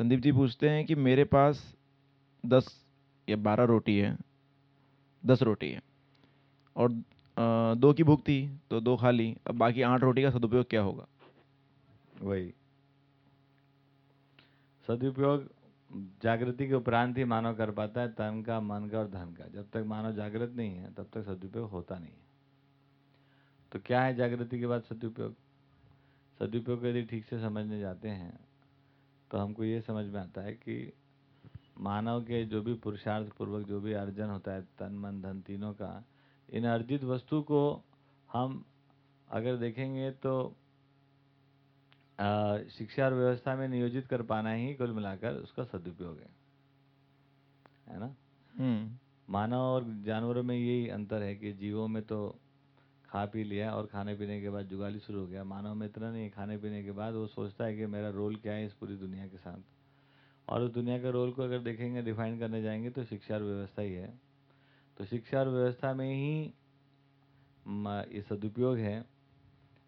संदीप जी पूछते हैं कि मेरे पास दस या बारह रोटी है, दस रोटी है। और दो की भूख थी तो दो खा ली, अब बाकी आठ रोटी का सदुपयोग क्या होगा? वही। सदुपयोग जागृति के उपरांत ही मानव कर पाता है, तन का, मन का और धन का। जब तक मानव जागृत नहीं है, तब तक सदुपयोग होता नहीं है। तो क्या है जागृति के बाद सदुपयोग? सदुपयोग यदि ठीक से समझने जाते हैं तो हमको ये समझ में आता है कि मानव के जो भी पुरुषार्थ पूर्वक जो भी अर्जन होता है तन मन धन तीनों का इन अर्जित वस्तु को हम अगर देखेंगे तो आ, शिक्षा और व्यवस्था में नियोजित कर पाना ही कुल मिलाकर उसका सदुपयोग है। है ना? हम्म। मानव और जानवरों में यही अंतर है कि जीवों में तो खा पी लिया और खाने पीने के बाद जुगाली शुरू हो गया। मानव में इतना नहीं खाने पीने के बाद वो सोचता है कि मेरा रोल क्या है इस पूरी दुनिया के साथ। और उस दुनिया के रोल को अगर देखेंगे डिफाइन करने जाएँगे तो शिक्षा और व्यवस्था ही है। तो शिक्षा और व्यवस्था में ही ये सदुपयोग है।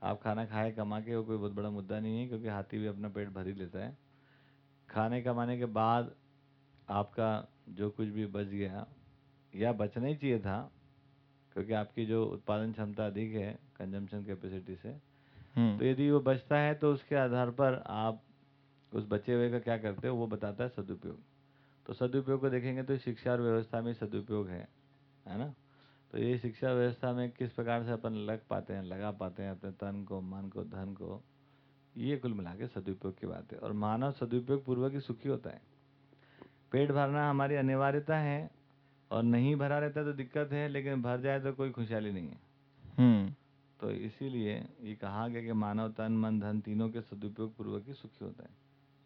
आप खाना खाए, कमा के, वो कोई बहुत बड़ा मुद्दा नहीं है, क्योंकि हाथी भी अपना पेट भर ही लेता है। खाने कमाने के बाद आपका जो कुछ भी बच गया, या बचना ही चाहिए था क्योंकि आपकी जो उत्पादन क्षमता अधिक है कंजम्पशन कैपेसिटी से हम्म। तो यदि वो बचता है तो उसके आधार पर आप उस बचे हुए का क्या करते हो वो बताता है सदुपयोग। तो सदुपयोग को देखेंगे तो शिक्षा और व्यवस्था में सदुपयोग है है ना? तो ये शिक्षा व्यवस्था में किस प्रकार से अपन लग पाते हैं लगा पाते हैं अपने तन को मन को धन को ये कुल मिला के सदुपयोग की बात है। और मानव सदुपयोग पूर्वक ही सुखी होता है। पेट भरना हमारी अनिवार्यता है और नहीं भरा रहता तो दिक्कत है लेकिन भर जाए तो कोई खुशहाली नहीं है। हम्म। तो इसीलिए ये कहा गया कि मानव तन मन धन तीनों के सदुपयोग पूर्वक ही सुखी होता है।